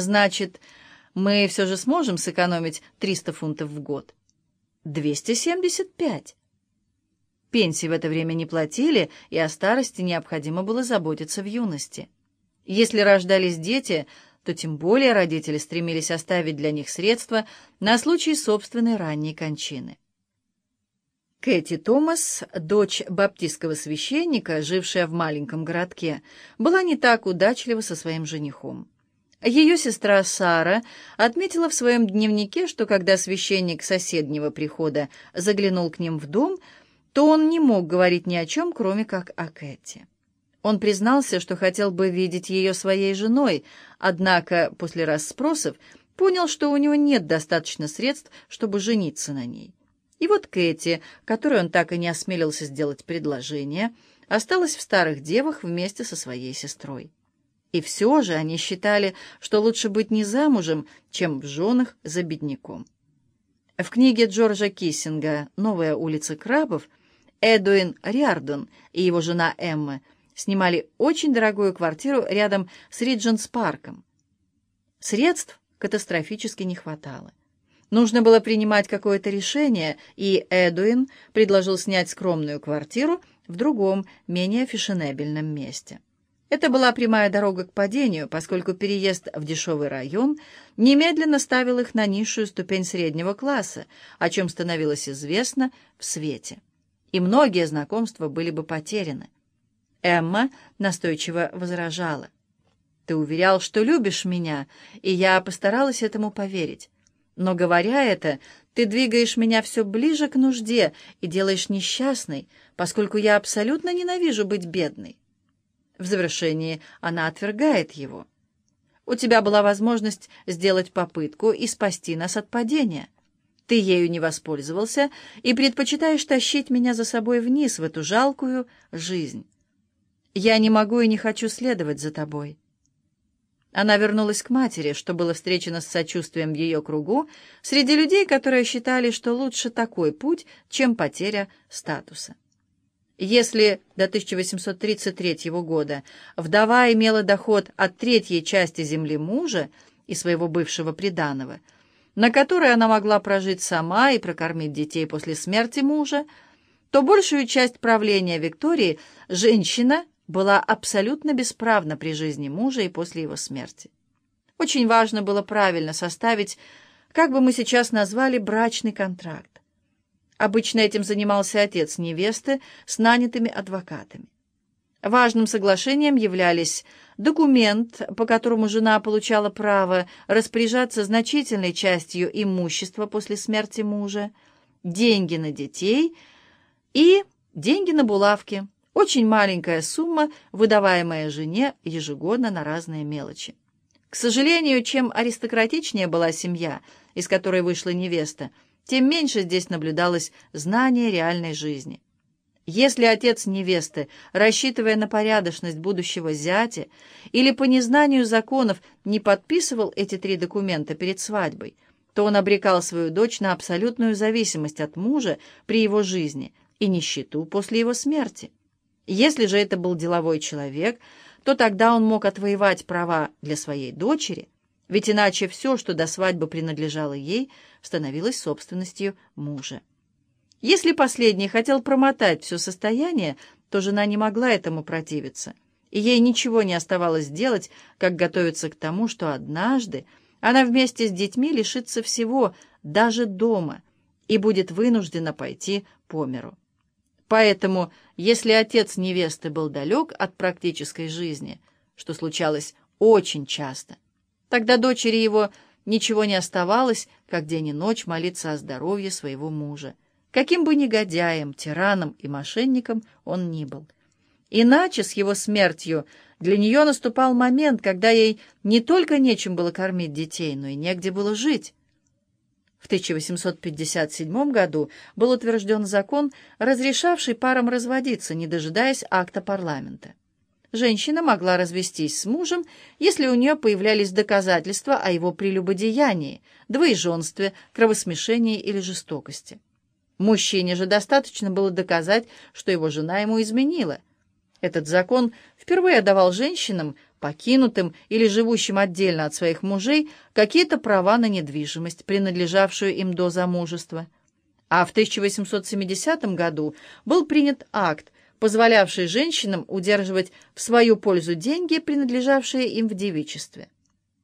Значит, мы все же сможем сэкономить 300 фунтов в год. 275. Пенсии в это время не платили, и о старости необходимо было заботиться в юности. Если рождались дети, то тем более родители стремились оставить для них средства на случай собственной ранней кончины. Кэти Томас, дочь баптистского священника, жившая в маленьком городке, была не так удачлива со своим женихом. Ее сестра Сара отметила в своем дневнике, что когда священник соседнего прихода заглянул к ним в дом, то он не мог говорить ни о чем, кроме как о Кэти. Он признался, что хотел бы видеть ее своей женой, однако после расспросов понял, что у него нет достаточно средств, чтобы жениться на ней. И вот Кэти, которой он так и не осмелился сделать предложение, осталась в старых девах вместе со своей сестрой. И все же они считали, что лучше быть не замужем, чем в женах за бедняком. В книге Джорджа Киссинга «Новая улица крабов» Эдуин Риардон и его жена Эмма снимали очень дорогую квартиру рядом с Ридженс-парком. Средств катастрофически не хватало. Нужно было принимать какое-то решение, и Эдуин предложил снять скромную квартиру в другом, менее фешенебельном месте. Это была прямая дорога к падению, поскольку переезд в дешевый район немедленно ставил их на низшую ступень среднего класса, о чем становилось известно в свете. И многие знакомства были бы потеряны. Эмма настойчиво возражала. «Ты уверял, что любишь меня, и я постаралась этому поверить. Но, говоря это, ты двигаешь меня все ближе к нужде и делаешь несчастной, поскольку я абсолютно ненавижу быть бедной. В завершении она отвергает его. У тебя была возможность сделать попытку и спасти нас от падения. Ты ею не воспользовался и предпочитаешь тащить меня за собой вниз в эту жалкую жизнь. Я не могу и не хочу следовать за тобой. Она вернулась к матери, что было встречено с сочувствием в ее кругу, среди людей, которые считали, что лучше такой путь, чем потеря статуса. Если до 1833 года вдова имела доход от третьей части земли мужа и своего бывшего приданого, на которой она могла прожить сама и прокормить детей после смерти мужа, то большую часть правления Виктории женщина была абсолютно бесправна при жизни мужа и после его смерти. Очень важно было правильно составить, как бы мы сейчас назвали, брачный контракт. Обычно этим занимался отец невесты с нанятыми адвокатами. Важным соглашением являлись документ, по которому жена получала право распоряжаться значительной частью имущества после смерти мужа, деньги на детей и деньги на булавки – очень маленькая сумма, выдаваемая жене ежегодно на разные мелочи. К сожалению, чем аристократичнее была семья, из которой вышла невеста, тем меньше здесь наблюдалось знание реальной жизни. Если отец невесты, рассчитывая на порядочность будущего зятя или по незнанию законов не подписывал эти три документа перед свадьбой, то он обрекал свою дочь на абсолютную зависимость от мужа при его жизни и нищету после его смерти. Если же это был деловой человек, то тогда он мог отвоевать права для своей дочери, ведь иначе все, что до свадьбы принадлежало ей, становилось собственностью мужа. Если последний хотел промотать все состояние, то жена не могла этому противиться, и ей ничего не оставалось делать, как готовиться к тому, что однажды она вместе с детьми лишится всего, даже дома, и будет вынуждена пойти по миру. Поэтому, если отец невесты был далек от практической жизни, что случалось очень часто, тогда дочери его ничего не оставалось, как день и ночь молиться о здоровье своего мужа, каким бы негодяем, тираном и мошенником он ни был. Иначе с его смертью для нее наступал момент, когда ей не только нечем было кормить детей, но и негде было жить. В 1857 году был утвержден закон, разрешавший парам разводиться, не дожидаясь акта парламента. Женщина могла развестись с мужем, если у нее появлялись доказательства о его прелюбодеянии, двоеженстве, кровосмешении или жестокости. Мужчине же достаточно было доказать, что его жена ему изменила. Этот закон впервые давал женщинам покинутым или живущим отдельно от своих мужей, какие-то права на недвижимость, принадлежавшую им до замужества. А в 1870 году был принят акт, позволявший женщинам удерживать в свою пользу деньги, принадлежавшие им в девичестве.